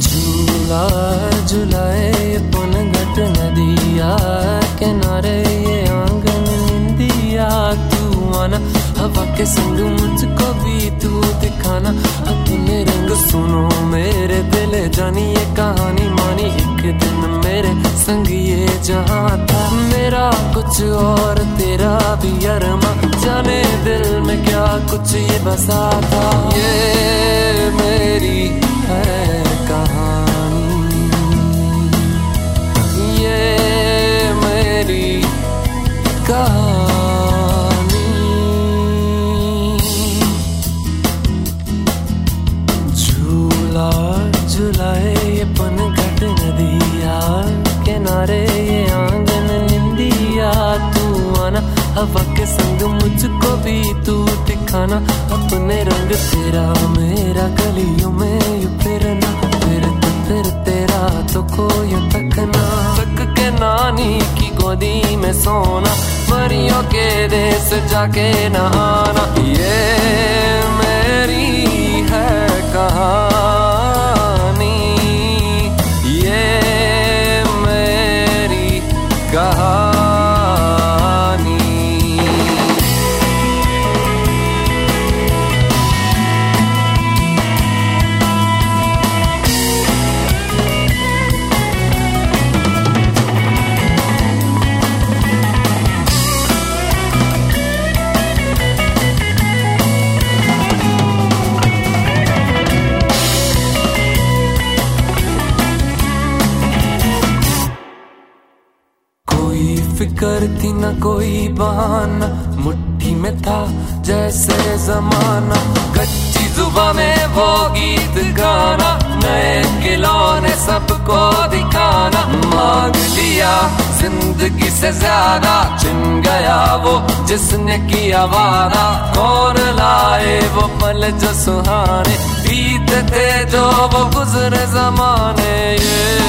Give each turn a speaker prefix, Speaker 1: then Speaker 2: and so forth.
Speaker 1: झूला झुलाए ये पुन घट नदिया, किनारे ये आँगन निंदिया तू आना? हवा के संग मुझको भी तू दिखाना। अपने रंग सुनो मेरे दिल, जानी ये कहानी मानी एक दिन मेरे संग ये जहाँ था। मेरा कुछ और तेरा भी अरमा। जाने दिल में क्या कुछ ये बसा था। ये झूला झुलाए ये पन नदिया किनारे ये आँगन निंदिया तू आना, हवा के संग तू दिखाना, अपने रंग तेरा मेरा गलियों में फिरना फिर फिर तेरा तो कोई तक के नानी की गोदी में सोना। परियों के देश जाके नहाना ये फ़िक्र थी न कोई बहाना। मुट्ठी में था जैसे जमाना। कच्ची जुबा में वो गीत गाना। नए खिलौने सबको दिखाना। मांग लिया ज़िंदगी से ज़्यादा। चिन गया वो जिसने किया वादा। कौन लाए वो पल जो सुहाने। बीत थे जो वो गुजरे जमाने। ये